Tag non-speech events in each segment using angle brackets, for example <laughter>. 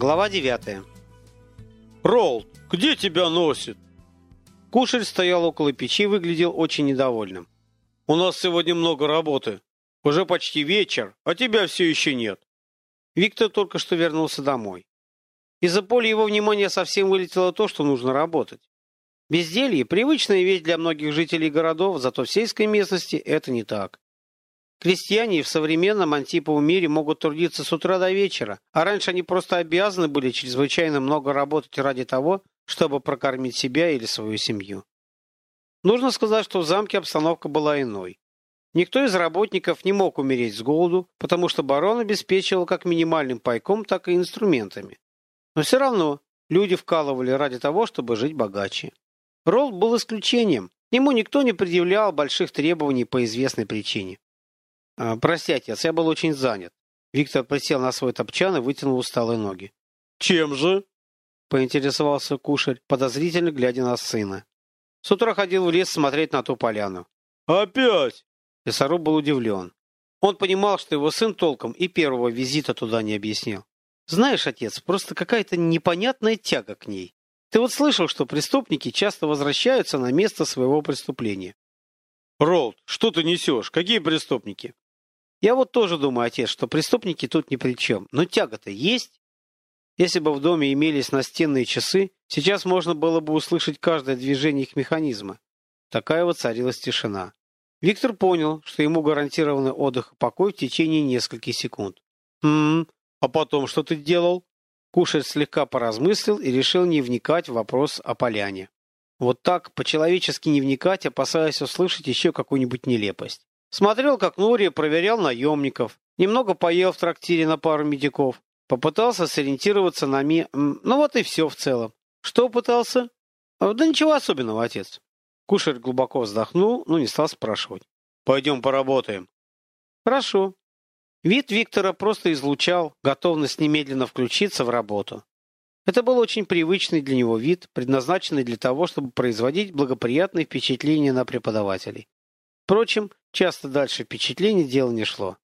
Глава 9 «Ролл, где тебя носит?» Кушарь стоял около печи и выглядел очень недовольным. «У нас сегодня много работы. Уже почти вечер, а тебя все еще нет». Виктор только что вернулся домой. Из-за поля его внимания совсем вылетело то, что нужно работать. Безделье – привычная вещь для многих жителей городов, зато в сельской местности это не так. Крестьяне в современном антиповом мире могут трудиться с утра до вечера, а раньше они просто обязаны были чрезвычайно много работать ради того, чтобы прокормить себя или свою семью. Нужно сказать, что в замке обстановка была иной. Никто из работников не мог умереть с голоду, потому что барон обеспечивал как минимальным пайком, так и инструментами. Но все равно люди вкалывали ради того, чтобы жить богаче. Ролл был исключением. Ему никто не предъявлял больших требований по известной причине. А, «Прости, отец, я был очень занят». Виктор присел на свой топчан и вытянул усталые ноги. «Чем же?» — поинтересовался кушарь, подозрительно глядя на сына. С утра ходил в лес смотреть на ту поляну. «Опять?» Лесоруб был удивлен. Он понимал, что его сын толком и первого визита туда не объяснил. «Знаешь, отец, просто какая-то непонятная тяга к ней. Ты вот слышал, что преступники часто возвращаются на место своего преступления?» «Ролд, что ты несешь? Какие преступники?» Я вот тоже думаю, отец, что преступники тут ни при чем. Но тяга-то есть. Если бы в доме имелись настенные часы, сейчас можно было бы услышать каждое движение их механизма. Такая вот царилась тишина. Виктор понял, что ему гарантированы отдых и покой в течение нескольких секунд. «Хм, а потом что ты делал?» Кушарь слегка поразмыслил и решил не вникать в вопрос о поляне. Вот так, по-человечески не вникать, опасаясь услышать еще какую-нибудь нелепость. Смотрел, как Нурия проверял наемников. Немного поел в трактире на пару медиков. Попытался сориентироваться на ми... Ну вот и все в целом. Что пытался? Да ничего особенного, отец. Кушарь глубоко вздохнул, но не стал спрашивать. Пойдем поработаем. Хорошо. Вид Виктора просто излучал готовность немедленно включиться в работу. Это был очень привычный для него вид, предназначенный для того, чтобы производить благоприятные впечатления на преподавателей. Впрочем, часто дальше впечатлений дело не шло.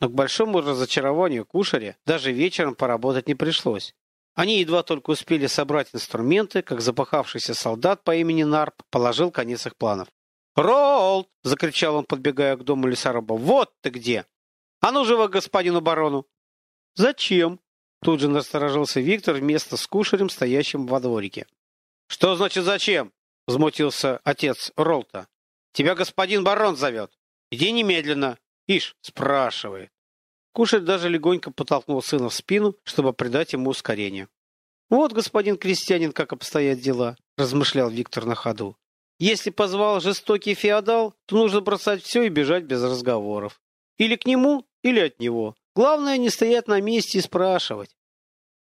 Но к большому разочарованию кушаря даже вечером поработать не пришлось. Они едва только успели собрать инструменты, как запахавшийся солдат по имени Нарп положил конец их планов. «Ролд!» — закричал он, подбегая к дому лесоруба. «Вот ты где! А ну живо господину барону!» «Зачем?» — тут же насторожился Виктор вместо с кушарем, стоящим во дворике. «Что значит зачем?» — взмотился отец Ролта. Тебя господин барон зовет. Иди немедленно. Ишь, спрашивает. Кушарь даже легонько подтолкнул сына в спину, чтобы придать ему ускорение. «Вот, господин крестьянин, как обстоят дела», – размышлял Виктор на ходу. «Если позвал жестокий феодал, то нужно бросать все и бежать без разговоров. Или к нему, или от него. Главное, не стоять на месте и спрашивать».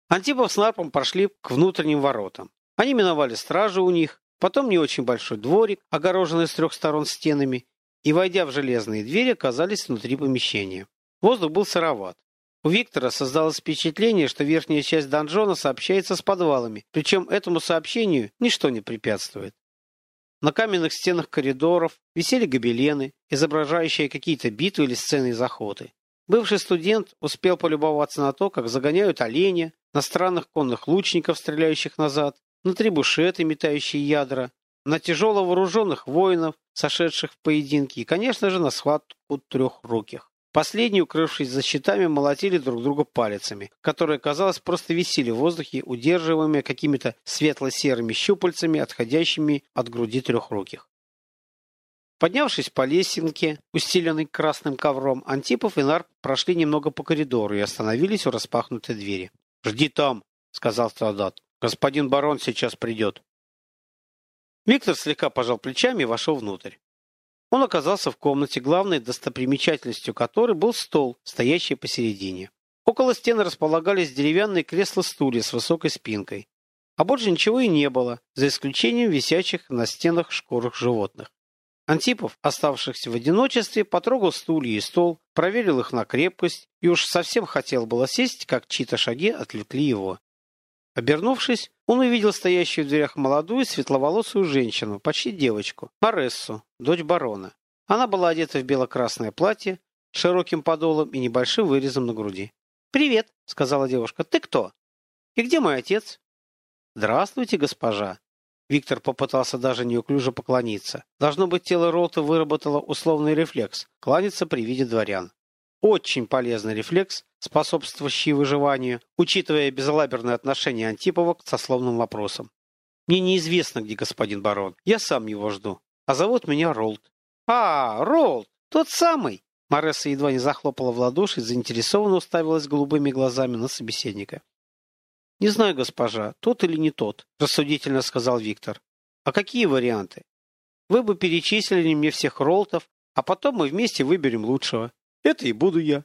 Антипов с Нарпом прошли к внутренним воротам. Они миновали стражу у них, Потом не очень большой дворик, огороженный с трех сторон стенами, и, войдя в железные двери, оказались внутри помещения. Воздух был сыроват. У Виктора создалось впечатление, что верхняя часть донжона сообщается с подвалами, причем этому сообщению ничто не препятствует. На каменных стенах коридоров висели гобелены, изображающие какие-то битвы или сцены из охоты. Бывший студент успел полюбоваться на то, как загоняют оленя, на странных конных лучников, стреляющих назад, на трибушеты, метающие ядра, на тяжело вооруженных воинов, сошедших в поединки, и, конечно же, на схватку трехруких. Последние, укрывшись за щитами, молотили друг друга палицами, которые, казалось, просто висели в воздухе, удерживаемые какими-то светло-серыми щупальцами, отходящими от груди трехруких. Поднявшись по лесенке, устеленной красным ковром, Антипов и Нарп прошли немного по коридору и остановились у распахнутой двери. «Жди там», — сказал солдат. Господин барон сейчас придет. Виктор слегка пожал плечами и вошел внутрь. Он оказался в комнате, главной достопримечательностью которой был стол, стоящий посередине. Около стены располагались деревянные кресла-стулья с высокой спинкой. А больше ничего и не было, за исключением висящих на стенах шкурых животных. Антипов, оставшихся в одиночестве, потрогал стулья и стол, проверил их на крепкость и уж совсем хотел было сесть, как чьи-то шаги отвлекли его. Обернувшись, он увидел стоящую в дверях молодую светловолосую женщину, почти девочку, Марессу, дочь барона. Она была одета в бело-красное платье с широким подолом и небольшим вырезом на груди. «Привет», — сказала девушка. «Ты кто?» И где мой отец? Здравствуйте, госпожа. Виктор попытался даже неуклюже поклониться. Должно быть, тело Ролта выработало условный рефлекс – кланяться при виде дворян. Очень полезный рефлекс, способствующий выживанию, учитывая безалаберное отношение Антипова к сословным вопросам. Мне неизвестно, где господин барон. Я сам его жду. А зовут меня Ролд. А, Ролд, тот самый. Маресса едва не захлопала в ладоши и заинтересованно уставилась голубыми глазами на собеседника. «Не знаю, госпожа, тот или не тот», – рассудительно сказал Виктор. «А какие варианты? Вы бы перечислили мне всех ролтов, а потом мы вместе выберем лучшего. Это и буду я».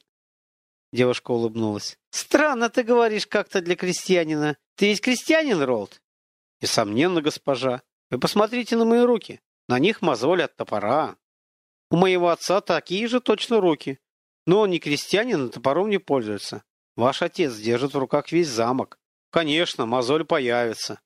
Девушка улыбнулась. «Странно ты говоришь как-то для крестьянина. Ты ведь крестьянин, Ролт?» «Несомненно, госпожа. Вы посмотрите на мои руки. На них мозоль от топора. У моего отца такие же точно руки. Но он не крестьянин, и топором не пользуется. Ваш отец держит в руках весь замок. Конечно, мозоль появится.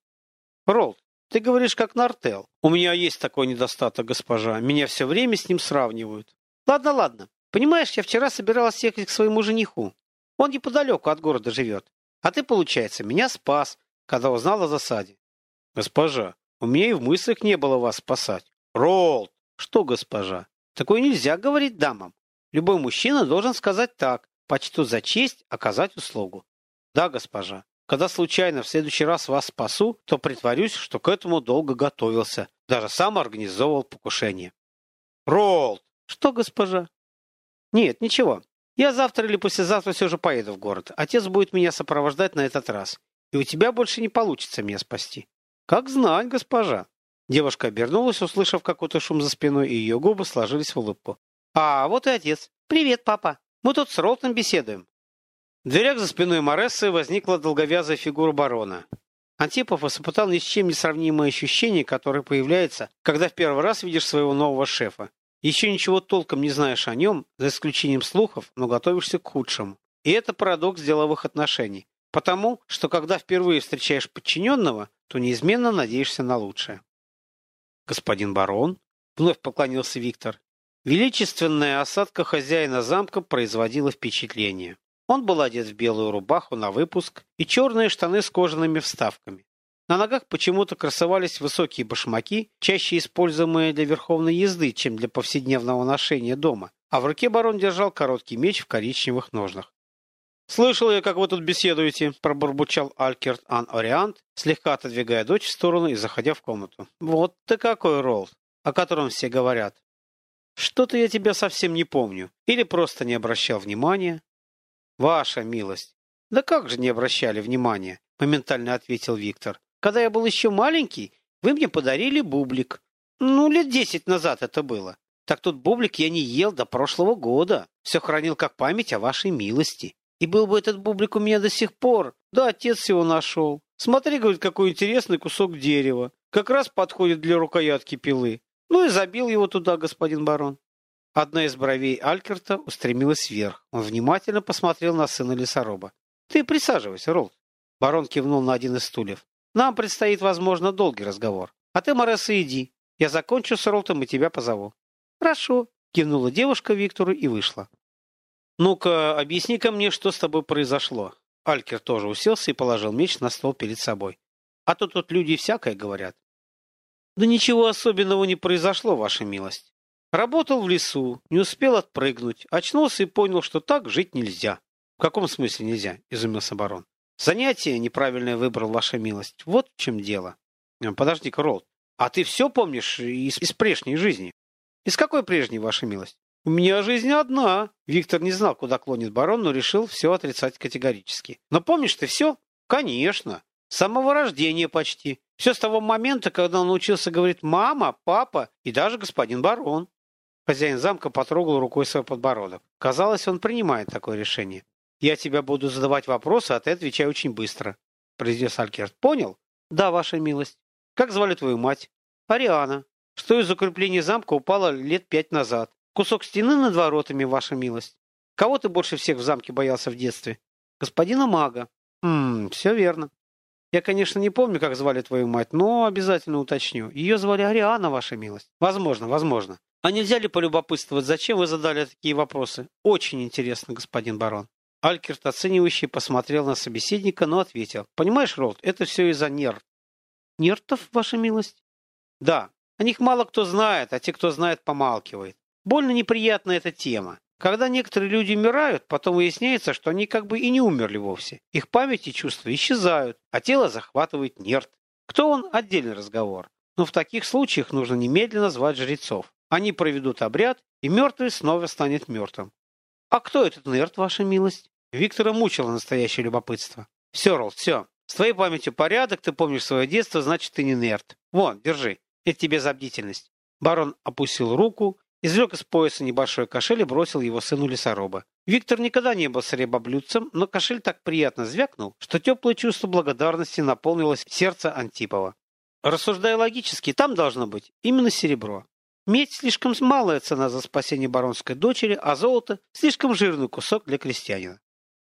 Ролд, ты говоришь как Нартел. У меня есть такой недостаток, госпожа. Меня все время с ним сравнивают. Ладно, ладно. Понимаешь, я вчера собиралась ехать к своему жениху. Он неподалеку от города живет. А ты, получается, меня спас, когда узнал о засаде. Госпожа, у меня и в мыслях не было вас спасать. Ролд! Что, госпожа? Такое нельзя говорить дамам. Любой мужчина должен сказать так. Почту за честь оказать услугу. Да, госпожа. Когда случайно в следующий раз вас спасу, то притворюсь, что к этому долго готовился. Даже сам организовывал покушение. Ролд! Что, госпожа? Нет, ничего. Я завтра или послезавтра все же поеду в город. Отец будет меня сопровождать на этот раз. И у тебя больше не получится меня спасти. Как знать, госпожа. Девушка обернулась, услышав какой-то шум за спиной, и ее губы сложились в улыбку. А, вот и отец. Привет, папа. Мы тут с Ролтом беседуем. В дверях за спиной Морессы возникла долговязая фигура барона. Антипов испытал ни с чем не сравнимое ощущение, которое появляется, когда в первый раз видишь своего нового шефа. Еще ничего толком не знаешь о нем, за исключением слухов, но готовишься к худшему. И это парадокс деловых отношений. Потому, что когда впервые встречаешь подчиненного, то неизменно надеешься на лучшее. «Господин барон?» — вновь поклонился Виктор. Величественная осадка хозяина замка производила впечатление. Он был одет в белую рубаху на выпуск и черные штаны с кожаными вставками. На ногах почему-то красовались высокие башмаки, чаще используемые для верховной езды, чем для повседневного ношения дома, а в руке барон держал короткий меч в коричневых ножнах. «Слышал я, как вы тут беседуете», — пробурчал Алькерт Ан Ориант, слегка отодвигая дочь в сторону и заходя в комнату. «Вот ты какой, Ролл, о котором все говорят. Что-то я тебя совсем не помню. Или просто не обращал внимания. «Ваша милость!» «Да как же не обращали внимания?» — моментально ответил Виктор. «Когда я был еще маленький, вы мне подарили бублик. Ну, лет десять назад это было. Так тут бублик я не ел до прошлого года. Все хранил как память о вашей милости. И был бы этот бублик у меня до сих пор. Да отец его нашел. Смотри, говорит, какой интересный кусок дерева. Как раз подходит для рукоятки пилы. Ну и забил его туда, господин барон. Одна из бровей Алькерта устремилась вверх. Он внимательно посмотрел на сына лесоруба. «Ты присаживайся, Ролд». Барон кивнул на один из стульев. «Нам предстоит, возможно, долгий разговор. А ты, Моресса, иди. Я закончу с Ролтом и тебя позову». «Хорошо», — кивнула девушка Виктору и вышла. «Ну-ка, объясни-ка мне, что с тобой произошло». Алькер тоже уселся и положил меч на стол перед собой. «А то тут люди всякое говорят». «Да ничего особенного не произошло, ваша милость. Работал в лесу, не успел отпрыгнуть, очнулся и понял, что так жить нельзя. В каком смысле нельзя? Изумился барон. Занятие неправильное выбрал, ваша милость. Вот в чем дело. Э, подожди-ка, Ролд, а ты все помнишь из, из прежней жизни? Из какой прежней, ваша милость? У меня жизнь одна. Виктор не знал, куда клонит барон, но решил все отрицать категорически. Но помнишь ты все? Конечно. С самого рождения почти. Все с того момента, когда он научился говорить «мама», «папа» и даже «господин барон». Хозяин замка потрогал рукой свой подбородок. Казалось, он принимает такое решение. «Я тебя буду задавать вопросы, а ты отвечай очень быстро», — произнес Алькерт. «Понял?» «Да, ваша милость». «Как звали твою мать?» «Ариана». «Что из укрепления замка упало лет пять назад?» «Кусок стены над воротами, ваша милость». «Кого ты больше всех в замке боялся в детстве?» «Господина мага». «Ммм, все верно». «Я, конечно, не помню, как звали твою мать, но обязательно уточню. Ее звали Ариана, ваша милость». «Возможно, возможно. А нельзя ли полюбопытствовать, зачем вы задали такие вопросы? Очень интересно, господин барон. Алькерт оценивающий посмотрел на собеседника, но ответил. Понимаешь, Ролд, это все из-за нерв. Нертов, ваша милость? Да, о них мало кто знает, а те, кто знает, помалкивает. Больно неприятная эта тема. Когда некоторые люди умирают, потом выясняется, что они как бы и не умерли вовсе. Их память и чувства исчезают, а тело захватывает нерт. Кто он – отдельный разговор. Но в таких случаях нужно немедленно звать жрецов. Они проведут обряд, и мертвый снова станет мертвым. А кто этот нерт, ваша милость? Виктора мучило настоящее любопытство. Все, Ролл, все. С твоей памятью порядок, ты помнишь свое детство, значит, ты не нерт. Вон, держи. Это тебе за бдительность. Барон опустил руку, извлек из пояса небольшой кошель и бросил его сыну лесоруба. Виктор никогда не был сребоблюдцем, но кошель так приятно звякнул, что теплое чувство благодарности наполнилось сердце Антипова. Рассуждая логически, там должно быть именно серебро. Медь слишком малая цена за спасение баронской дочери, а золото – слишком жирный кусок для крестьянина.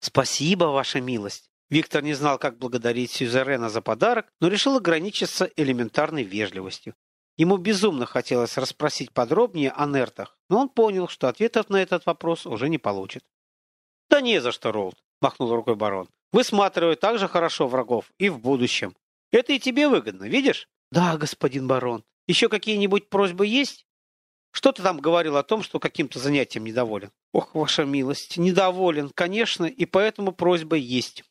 «Спасибо, ваша милость!» Виктор не знал, как благодарить Сюзерена за подарок, но решил ограничиться элементарной вежливостью. Ему безумно хотелось расспросить подробнее о нертах, но он понял, что ответов на этот вопрос уже не получит. «Да не за что, Ролд», — махнул рукой барон. «Высматриваю так же хорошо врагов и в будущем. Это и тебе выгодно, видишь?» «Да, господин барон. Еще какие-нибудь просьбы есть?» «Что ты там говорил о том, что каким-то занятием недоволен?» «Ох, ваша милость, недоволен, конечно, и поэтому просьба есть».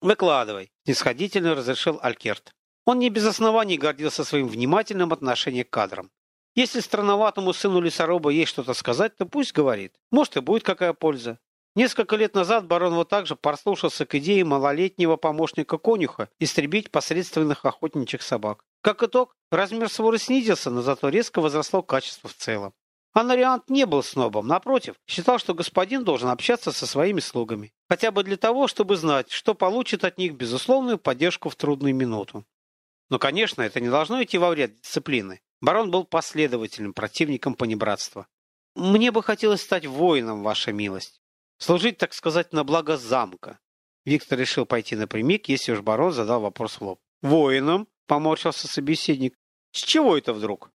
«Выкладывай», — снисходительно разрешил Алькерт. Он не без оснований гордился своим внимательным отношением к кадрам. Если странноватому сыну лесоруба есть что-то сказать, то пусть говорит. Может, и будет какая польза. Несколько лет назад барон вот так же прослушался к идее малолетнего помощника конюха истребить посредственных охотничьих собак. Как итог, размер своры снизился, но зато резко возросло качество в целом. Анариант не был снобом, напротив, считал, что господин должен общаться со своими слугами. Хотя бы для того, чтобы знать, что получит от них безусловную поддержку в трудную минуту. Но, конечно, это не должно идти во вред дисциплины. Барон был последовательным противником понебратства. «Мне бы хотелось стать воином, ваша милость. Служить, так сказать, на благо замка». Виктор решил пойти напрямик, если уж барон задал вопрос в лоб. «Воином?» — поморщился собеседник. «С чего это вдруг?»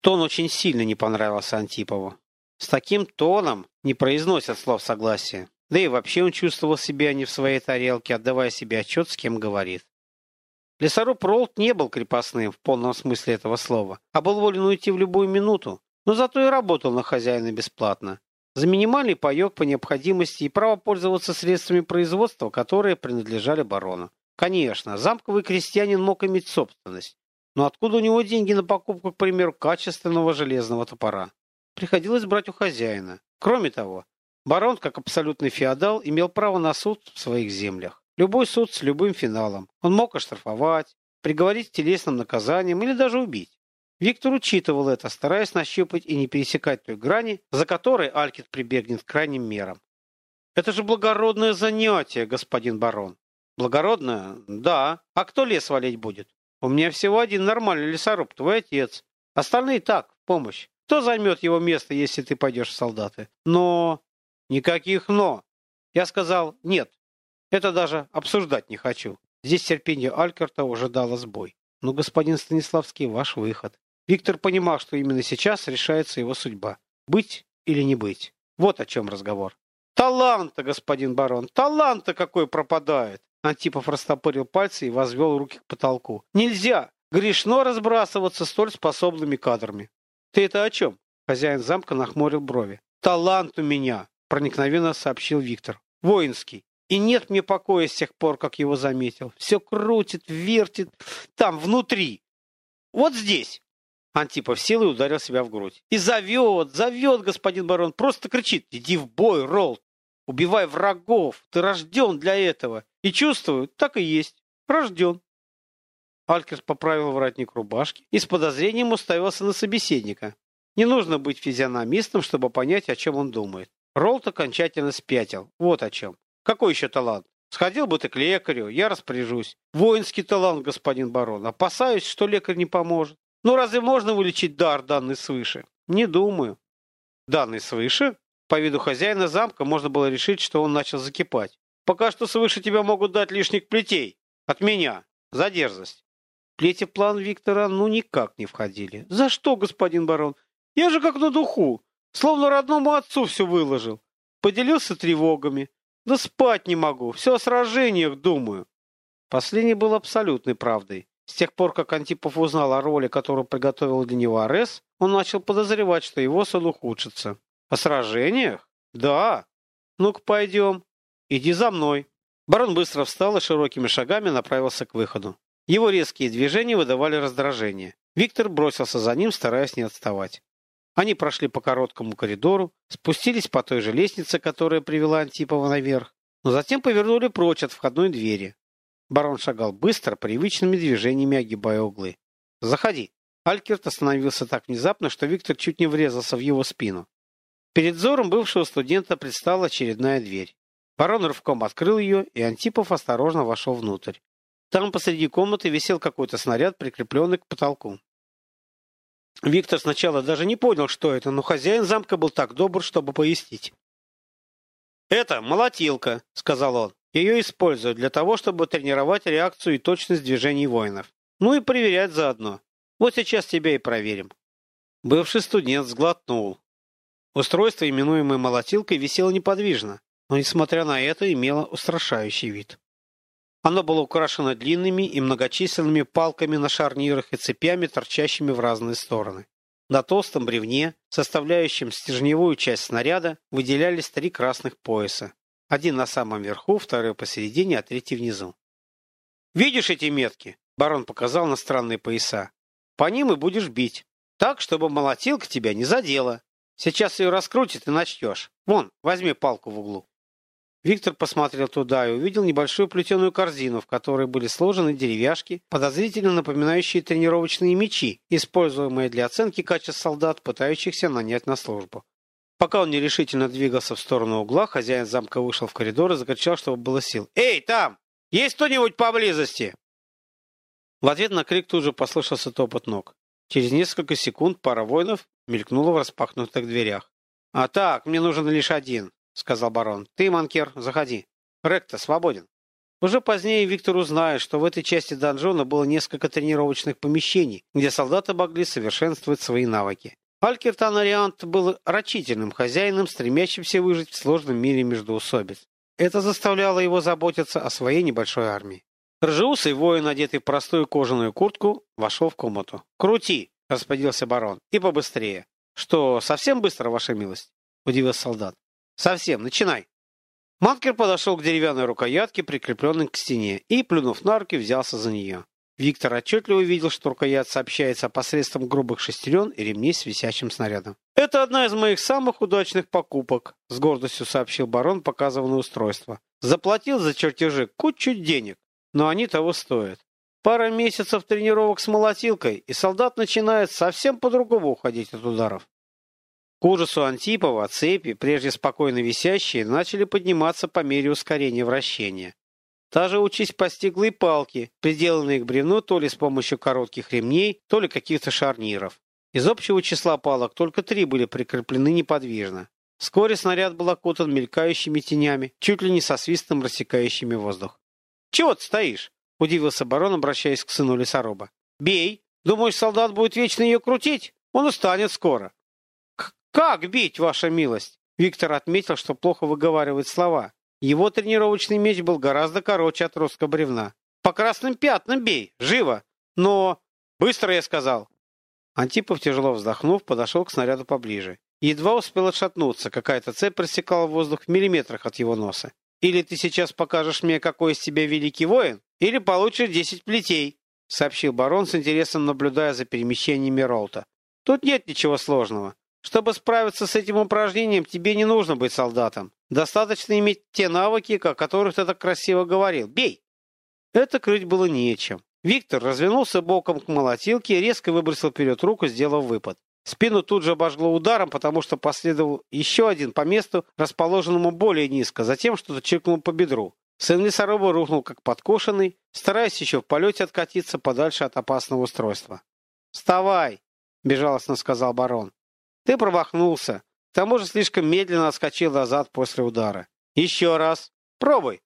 Тон очень сильно не понравился Антипову. С таким тоном не произносят слов согласия. Да и вообще он чувствовал себя не в своей тарелке, отдавая себе отчет, с кем говорит. Лесоруб Ролт не был крепостным в полном смысле этого слова, а был волен уйти в любую минуту, но зато и работал на хозяина бесплатно. За минимальный паек по необходимости и право пользоваться средствами производства, которые принадлежали барону. Конечно, замковый крестьянин мог иметь собственность, но откуда у него деньги на покупку, к примеру, качественного железного топора? Приходилось брать у хозяина. Кроме того, барон, как абсолютный феодал, имел право на суд в своих землях. Любой суд с любым финалом. Он мог оштрафовать, приговорить телесным наказаниям или даже убить. Виктор учитывал это, стараясь нащупать и не пересекать той грани, за которой Алькит прибегнет к крайним мерам. Это же благородное занятие, господин барон. Благородное? Да. А кто лес валить будет? У меня всего один нормальный лесоруб, твой отец. Остальные так, помощь. Кто займет его место, если ты пойдешь в солдаты? Но... Никаких «но». Я сказал «нет». Это даже обсуждать не хочу. Здесь терпение Алькерта уже дало сбой. Но, господин Станиславский, ваш выход. Виктор понимал, что именно сейчас решается его судьба. Быть или не быть. Вот о чем разговор. Таланта, господин барон, таланта какой пропадает. Антипов растопырил пальцы и возвел руки к потолку. Нельзя! Грешно разбрасываться столь способными кадрами. Ты это о чем? Хозяин замка нахмурил брови. Талант у меня, проникновенно сообщил Виктор. Воинский. И нет мне покоя с тех пор, как его заметил. Все крутит, вертит там, внутри. Вот здесь. Антипов и ударил себя в грудь. И зовет, зовет, господин барон, просто кричит. Иди в бой, Ролл. Убивай врагов. Ты рожден для этого. И чувствую, так и есть. Рожден. Алькерс поправил воротник рубашки и с подозрением уставился на собеседника. Не нужно быть физиономистом, чтобы понять, о чем он думает. Ролт окончательно спятил. Вот о чем. Какой еще талант? Сходил бы ты к лекарю, я распоряжусь. Воинский талант, господин барон. Опасаюсь, что лекарь не поможет. Ну, разве можно вылечить дар, данный свыше? Не думаю. Данный свыше? По виду хозяина замка можно было решить, что он начал закипать. Пока что свыше тебя могут дать лишних плетей. От меня. За дерзость. Плети план Виктора ну никак не входили. За что, господин барон? Я же как на духу. Словно родному отцу все выложил. поделился тревогами. Да спать не могу, все о сражениях думаю. Последнее было абсолютной правдой. С тех пор, как Антипов узнал о роли, которую приготовил для него Арес, он начал подозревать, что его сон ухудшится. О сражениях? Да. Ну-ка, пойдем. Иди за мной. Барон быстро встал и широкими шагами направился к выходу. Его резкие движения выдавали раздражение. Виктор бросился за ним, стараясь не отставать. Они прошли по короткому коридору, спустились по той же лестнице, которая привела Антипова наверх, но затем повернули прочь от входной двери. Барон шагал быстро, привычными движениями огибая углы. «Заходи!» Алькерт остановился так внезапно, что Виктор чуть не врезался в его спину. Перед взором бывшего студента предстала очередная дверь. Барон рывком открыл ее, и Антипов осторожно вошел внутрь. Там посреди комнаты висел какой-то снаряд, прикрепленный к потолку. Виктор сначала даже не понял, что это, но хозяин замка был так добр, чтобы пояснить. «Это молотилка», — сказал он. «Ее используют для того, чтобы тренировать реакцию и точность движений воинов. Ну и проверять заодно. Вот сейчас тебя и проверим». Бывший студент сглотнул. Устройство, именуемое молотилкой, висело неподвижно, но, несмотря на это, имело устрашающий вид. Оно было украшено длинными и многочисленными палками на шарнирах и цепями, торчащими в разные стороны. На толстом бревне, составляющем стержневую часть снаряда, выделялись три красных пояса. Один на самом верху, второй посередине, а третий внизу. «Видишь эти метки?» — барон показал на странные пояса. «По ним и будешь бить. Так, чтобы молотилка тебя не задела. Сейчас ее раскрутит и начнешь. Вон, возьми палку в углу». Виктор посмотрел туда и увидел небольшую плетеную корзину, в которой были сложены деревяшки, подозрительно напоминающие тренировочные мечи, используемые для оценки качеств солдат, пытающихся нанять на службу. Пока он нерешительно двигался в сторону угла, хозяин замка вышел в коридор и закричал, чтобы было сил. «Эй, там! Есть кто-нибудь поблизости?» В ответ на крик тут же послышался топот ног. Через несколько секунд пара воинов мелькнула в распахнутых дверях. «А так, мне нужен лишь один. — сказал барон. «Ты, Манкер, заходи. Ректа свободен». Уже позднее Виктор узнает, что в этой части донжона было несколько тренировочных помещений, где солдаты могли совершенствовать свои навыки. Алькертан Ариант был рачительным хозяином, стремящимся выжить в сложном мире междоусобиц. Это заставляло его заботиться о своей небольшой армии. Ржеусый воин, одетый в простую кожаную куртку, вошел в комнату. «Крути!» — распорядился барон. «И побыстрее». «Что, совсем быстро, ваша милость?» — удивился солдат. Совсем, начинай. Манкер подошел к деревянной рукоятке, прикрепленной к стене, и, плюнув на руки, взялся за нее. Виктор отчетливо увидел, что рукоять сообщается посредством грубых шестерен и ремней с висящим снарядом. «Это одна из моих самых удачных покупок», — с гордостью сообщил барон, показывая на устройство. «Заплатил за чертежи кучу денег, но они того стоят. Пара месяцев тренировок с молотилкой, и солдат начинает совсем по-другому уходить от ударов. К ужасу Антипова цепи, прежде спокойно висящие, начали подниматься по мере ускорения вращения. Та же участь постигла и палки, приделанные к бревну то ли с помощью коротких ремней, то ли каких-то шарниров. Из общего числа палок только три были прикреплены неподвижно. Вскоре снаряд был окутан мелькающими тенями, чуть ли не со свистом рассекающими воздух. «Чего ты стоишь?» — удивился барон, обращаясь к сыну лесоруба. «Бей! Думаешь, солдат будет вечно ее крутить? Он устанет скоро. «Как бить, ваша милость?» Виктор отметил, что плохо выговаривает слова. Его тренировочный меч был гораздо короче от русского бревна. «По красным пятнам бей! Живо! Но...» «Быстро!» я сказал. Антипов, тяжело вздохнув, подошел к снаряду поближе. Едва успел отшатнуться, какая-то цепь просекала воздух в миллиметрах от его носа. «Или ты сейчас покажешь мне, какой из тебя великий воин, или получишь десять плетей», сообщил барон с интересом, наблюдая за перемещениями Ролта. «Тут нет ничего сложного. Чтобы справиться с этим упражнением, тебе не нужно быть солдатом. Достаточно иметь те навыки, о которых ты так красиво говорил. Бей!» Это крыть было нечем. Виктор развернулся боком к молотилке и резко выбросил вперед руку, сделав выпад. Спину тут же обожгло ударом, потому что последовал еще один по месту, расположенному более низко, затем что-то чиркнул по бедру. Сын лесоруба рухнул как подкошенный, стараясь еще в полете откатиться подальше от опасного устройства. «Вставай!» — безжалостно сказал барон. Ты промахнулся. К тому же слишком медленно отскочил назад после удара. Еще раз. Пробуй.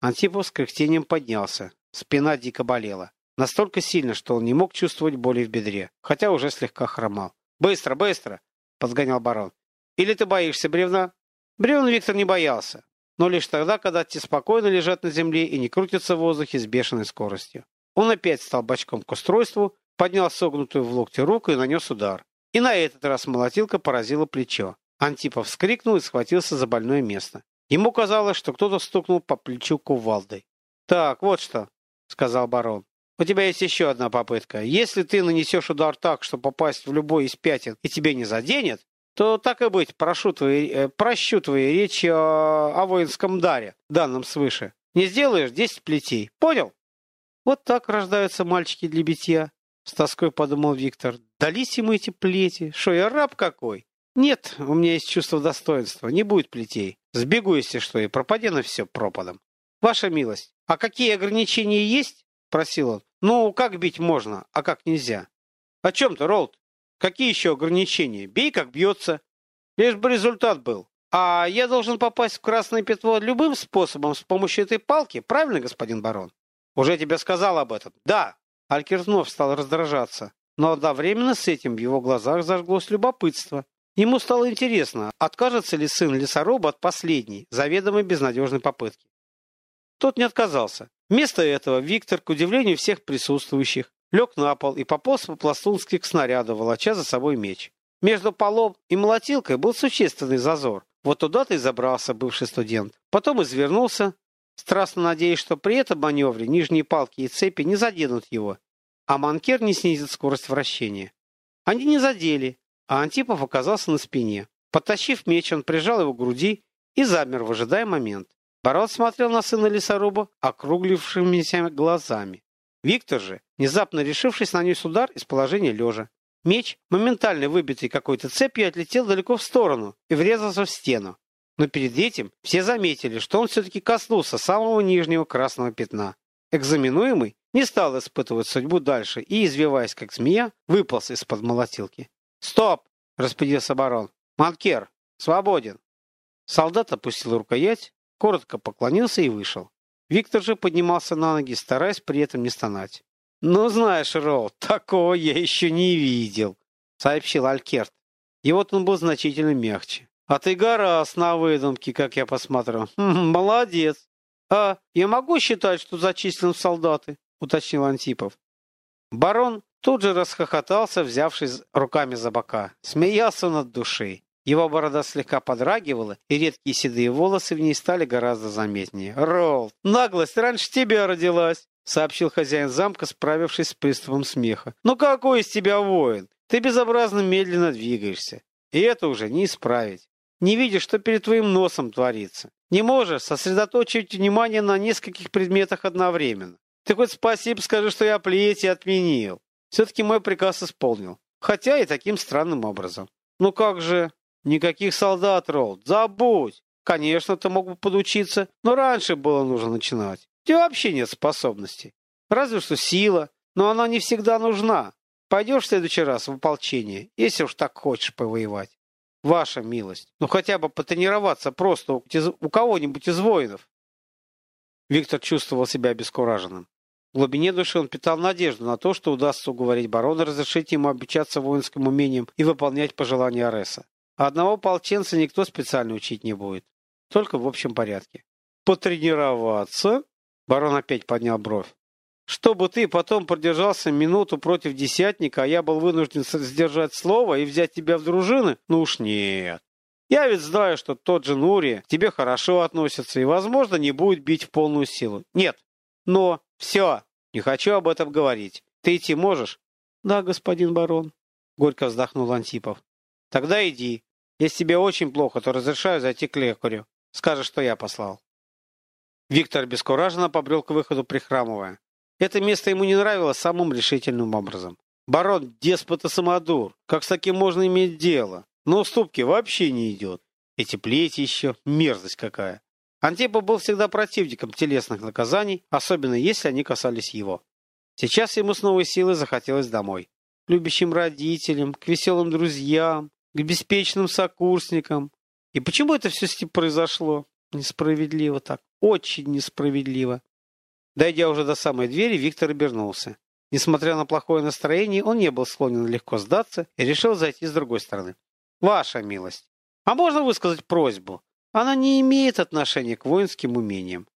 Антипов с кряхтением поднялся. Спина дико болела. Настолько сильно, что он не мог чувствовать боли в бедре, хотя уже слегка хромал. «Быстро, быстро!» — подгонял барон. «Или ты боишься бревна?» Бревен Виктор не боялся, но лишь тогда, когда те спокойно лежат на земле и не крутятся в воздухе с бешеной скоростью. Он опять стал бочком к устройству, поднял согнутую в локте руку и нанес удар. И на этот раз молотилка поразила плечо. Антипов вскрикнул и схватился за больное место. Ему казалось, что кто-то стукнул по плечу кувалдой. «Так, вот что», — сказал барон. «У тебя есть еще одна попытка. Если ты нанесешь удар так, что попасть в любой из пятен и тебе не заденет, то так и быть, прошу твои, э, прощу твои речи о, о воинском даре, данном свыше. Не сделаешь — десять плетей. Понял? Вот так рождаются мальчики для битья. С тоской подумал Виктор. Дались ему эти плети. Что, я раб какой? Нет, у меня есть чувство достоинства. Не будет плетей. Сбегу, если что, и пропади на все пропадом. Ваша милость, а какие ограничения есть? Просил он. Ну, как бить можно, а как нельзя? О чем ты, Ролд? Какие еще ограничения? Бей, как бьется. Лишь бы результат был. А я должен попасть в красное пятно любым способом с помощью этой палки, правильно, господин барон? Уже тебе сказал об этом. Да. Алькер вновь стал раздражаться. Но одновременно с этим в его глазах зажглось любопытство. Ему стало интересно, откажется ли сын лесоруба от последней, заведомой безнадежной попытки. Тот не отказался. Вместо этого Виктор, к удивлению всех присутствующих, лег на пол и пополз по-пластунски к снаряду, волоча за собой меч. Между полом и молотилкой был существенный зазор. Вот туда-то и забрался бывший студент. Потом извернулся, страстно надеясь, что при этом маневре нижние палки и цепи не заденут его, а манкер не снизит скорость вращения. Они не задели, а Антипов оказался на спине. Подтащив меч, он прижал его к груди и замер, выжидая момент. Барон смотрел на сына лесоруба округлившимися глазами. Виктор же, внезапно решившись, нанес удар из положения лежа. Меч, моментально выбитый какой-то цепью, отлетел далеко в сторону и врезался в стену. Но перед этим все заметили, что он все-таки коснулся самого нижнего красного пятна. Экзаменуемый не стал испытывать судьбу дальше и, извиваясь как змея, выполз из-под молотилки. «Стоп!» — распорядился барон. «Манкер! Свободен!» Солдат опустил рукоять, коротко поклонился и вышел. Виктор же поднимался на ноги, стараясь при этом не стонать. «Ну, знаешь, Ролл, такого я еще не видел», — сообщил Алькерт. И вот он был значительно мягче. «А ты гораст на выдумке, как я посмотрел. <laughs> Хм, молодец. А я могу считать, что зачислен в солдаты?» — уточнил Антипов. Барон тут же расхохотался, взявшись руками за бока. Смеялся над душей. Его борода слегка подрагивала, и редкие седые волосы в ней стали гораздо заметнее. «Ролл, наглость раньше тебя родилась!» — сообщил хозяин замка, справившись с приступом смеха. «Ну какой из тебя воин? Ты безобразно медленно двигаешься. И это уже не исправить. Не видишь, что перед твоим носом творится. Не можешь сосредоточить внимание на нескольких предметах одновременно. Ты хоть спасибо скажи, что я плети отменил. Все-таки мой приказ исполнил. Хотя и таким странным образом. Ну как же... Никаких солдат, Ролд, забудь. Конечно, ты мог бы подучиться, но раньше было нужно начинать. У тебя вообще нет способностей. Разве что сила, но она не всегда нужна. Пойдешь в следующий раз в ополчение, если уж так хочешь повоевать. Ваша милость. Ну хотя бы потренироваться просто у кого-нибудь из воинов. Виктор чувствовал себя обескураженным. В глубине души он питал надежду на то, что удастся уговорить барона разрешить ему обучаться воинским умениям и выполнять пожелания Ареса. Одного полченца никто специально учить не будет. Только в общем порядке. Потренироваться? Барон опять поднял бровь. Чтобы ты потом продержался минуту против десятника, а я был вынужден сдержать слово и взять тебя в дружины? Ну уж нет. Я ведь знаю, что тот же Нури к тебе хорошо относится и, возможно, не будет бить в полную силу. Нет. Но все. Не хочу об этом говорить. Ты идти можешь? Да, господин барон. Горько вздохнул Антипов. Тогда иди. Если тебе очень плохо, то разрешаю зайти к лекарю. Скажешь, что я послал. Виктор бескураженно побрел к выходу, прихрамывая. Это место ему не нравилось самым решительным образом. Барон – деспот и самодур. Как с таким можно иметь дело? Но уступки вообще не идет. Эти плети еще, мерзость какая. Антипа был всегда противником телесных наказаний, особенно если они касались его. Сейчас ему с новой силой захотелось домой. К любящим родителям, к веселым друзьям, к беспечным сокурсникам. И почему это все с ним произошло? Несправедливо так. Очень несправедливо. Дойдя уже до самой двери, Виктор обернулся. Несмотря на плохое настроение, он не был склонен легко сдаться и решил зайти с другой стороны. «Ваша милость, а можно высказать просьбу? Она не имеет отношения к воинским умениям.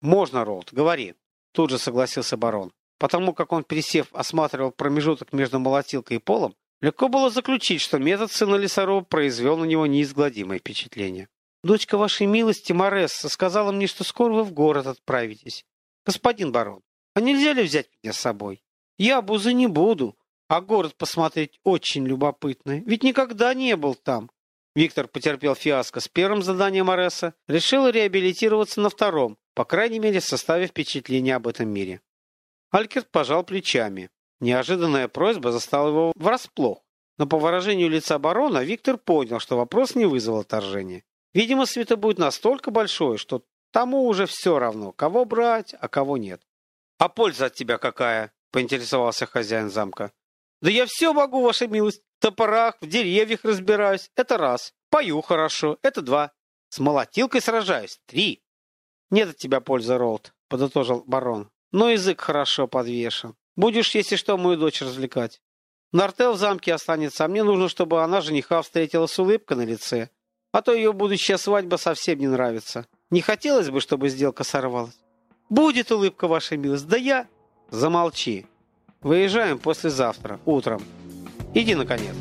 Можно, Ролд, говори. Тут же согласился барон. Потому как он, пересев, осматривал промежуток между молотилкой и полом, легко было заключить, что метод сына Лесарова произвел на него неизгладимое впечатление. «Дочка вашей милости, Моресса, сказала мне, что скоро вы в город отправитесь. Господин барон, а нельзя ли взять меня с собой? Я бузы не буду, а город посмотреть очень любопытно, ведь никогда не был там. Виктор потерпел фиаско с первым заданием Мореса, решил реабилитироваться на втором, по крайней мере, составив впечатление об этом мире. Алькерт пожал плечами. Неожиданная просьба застала его врасплох, но по выражению лица барона Виктор понял, что вопрос не вызвал отторжения. Видимо, света будет настолько большой, что тому уже все равно, кого брать, а кого нет. «А польза от тебя какая?» — поинтересовался хозяин замка. «Да я все могу, ваша милость. В топорах, в деревьях разбираюсь. Это раз. Пою хорошо. Это два. С молотилкой сражаюсь. Три». «Нет от тебя пользы, Ролд», — подытожил барон. «Но язык хорошо подвешен. Будешь, если что, мою дочь развлекать. Нартел в замке останется, а мне нужно, чтобы она жениха встретила с улыбкой на лице. А то ее будущая свадьба совсем не нравится. Не хотелось бы, чтобы сделка сорвалась. Будет улыбка, ваша милость, да я... Замолчи. Выезжаем послезавтра, утром. Иди, наконец.